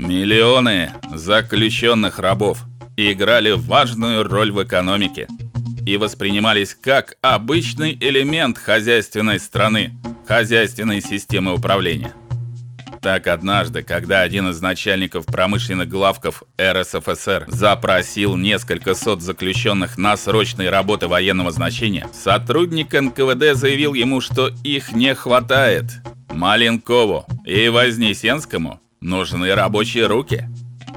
Миллионы заключенных рабов играли важную роль в экономике и воспринимались как обычный элемент хозяйственной страны, хозяйственной системы управления. Так однажды, когда один из начальников промышленных главков РСФСР запросил несколько сот заключенных на срочные работы военного значения, сотрудник НКВД заявил ему, что их не хватает. Маленкову и Вознесенскому нужны рабочие руки.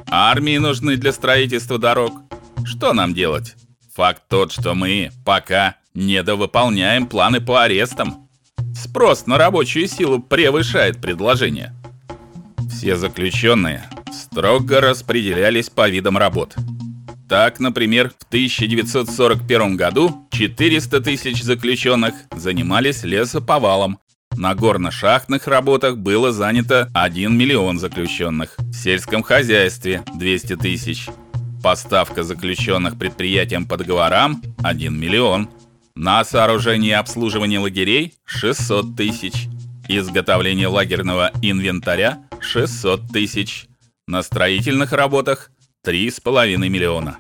Армии нужны для строительства дорог. Что нам делать? Факт тот, что мы пока недовыполняем планы по арестам. Спрос на рабочую силу превышает предложение. Все заключенные строго распределялись по видам работ. Так, например, в 1941 году 400 тысяч заключенных занимались лесоповалом. На горно-шахтных работах было занято 1 миллион заключенных. В сельском хозяйстве 200 тысяч. Поставка заключенных предприятиям по договорам 1 миллион. На сооружение и обслуживание лагерей 600 тысяч. Изготовление лагерного инвентаря 600 тысяч. На строительных работах 3,5 миллиона.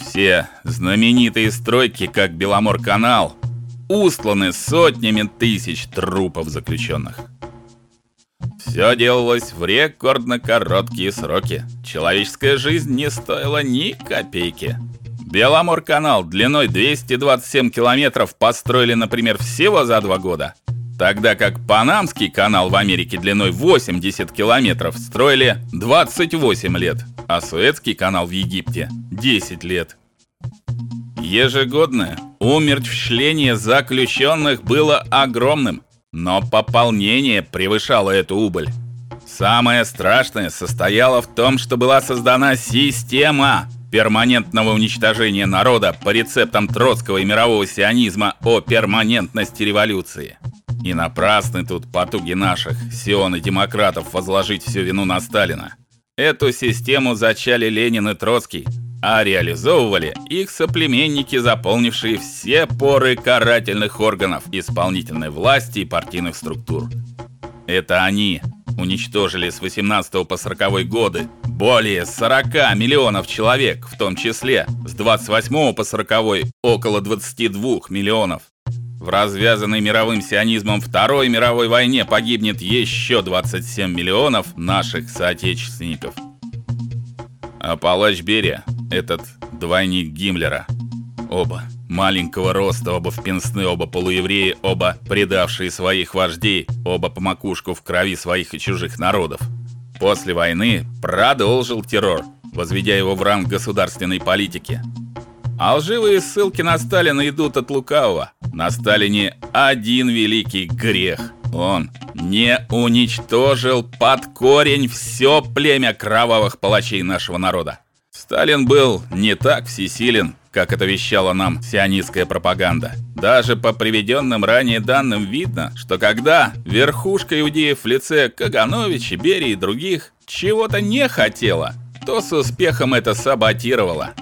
Все знаменитые стройки, как Беломор-канал, устланы сотнями тысяч трупов заключенных. Все делалось в рекордно короткие сроки. Человеческая жизнь не стоила ни копейки. Беломор-канал длиной 227 километров построили, например, всего за два года тогда как Панамский канал в Америке длиной 80 километров строили 28 лет, а Суэцкий канал в Египте 10 лет. Ежегодное умертвление заключенных было огромным, но пополнение превышало эту убыль. Самое страшное состояло в том, что была создана система перманентного уничтожения народа по рецептам Троцкого и мирового сионизма о перманентности революции. И напрасны тут потуги наших, сион и демократов, возложить всю вину на Сталина. Эту систему зачали Ленин и Троцкий, а реализовывали их соплеменники, заполнившие все поры карательных органов исполнительной власти и партийных структур. Это они уничтожили с 18 по 40 годы более 40 миллионов человек, в том числе с 28 по 40 около 22 миллионов. В развязанной мировым сионизмом Второй мировой войне погибнет еще 27 миллионов наших соотечественников. А палач Берия, этот двойник Гиммлера, оба маленького роста, оба в пенсны, оба полуевреи, оба предавшие своих вождей, оба по макушку в крови своих и чужих народов. После войны продолжил террор, возведя его в ранг государственной политики. А лживые ссылки на Сталина идут от лукавого. На Сталине один великий грех. Он не уничтожил под корень все племя кровавых палачей нашего народа. Сталин был не так всесилен, как это вещала нам сионистская пропаганда. Даже по приведенным ранее данным видно, что когда верхушка иудеев в лице Кагановича, Берии и других чего-то не хотела, то с успехом это саботировала.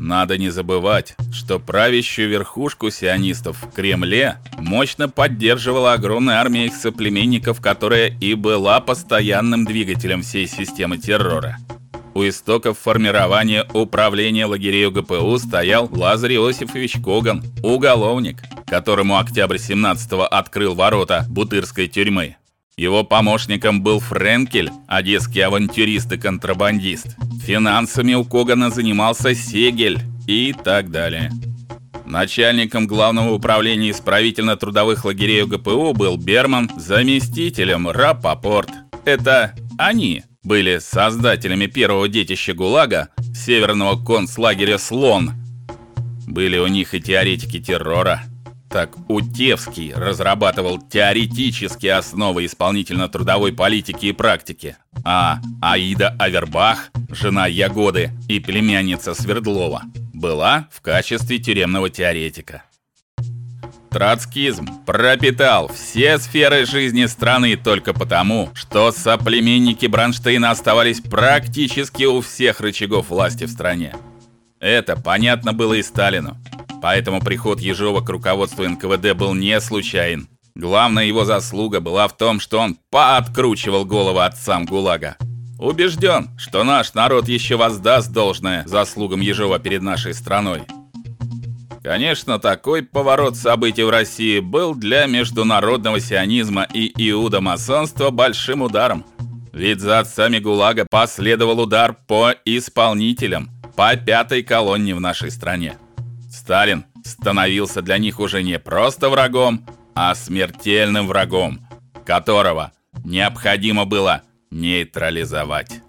Надо не забывать, что правящую верхушку сионистов в Кремле мощно поддерживала огромная армия их соплеменников, которая и была постоянным двигателем всей системы террора. У истоков формирования управления лагерей ГПУ стоял Лазарь Иосифович Коган, уголовник, которому октябрь 17-го открыл ворота Бутырской тюрьмы. Его помощником был Френкель, одесский авантюрист и контрабандист. Финансами у Когана занимался Сегель и так далее. Начальником главного управления исправительно-трудовых лагерей ГПУ был Берман, заместителем Рапопорт. Это они были создателями первого детища ГУЛАГа, северного концлагеря Слон. Были у них и теоретики террора. Так Утевский разрабатывал теоретические основы исполнительно-трудовой политики и практики, а Аида Авербах, жена Ягоды и племянница Свердлова, была в качестве тюремного теоретика. Троцкизм пропитал все сферы жизни страны только потому, что соплеменники Бронштейна оставались практически у всех рычагов власти в стране. Это понятно было и Сталину. Поэтому приход Ежова к руководству НКВД был не случайен. Главная его заслуга была в том, что он пооткручивал головы отцам ГУЛАГа. Убежден, что наш народ еще воздаст должное заслугам Ежова перед нашей страной. Конечно, такой поворот событий в России был для международного сионизма и иудомасонства большим ударом. Ведь за отцами ГУЛАГа последовал удар по исполнителям, по пятой колонне в нашей стране. Сталин становился для них уже не просто врагом, а смертельным врагом, которого необходимо было нейтрализовать.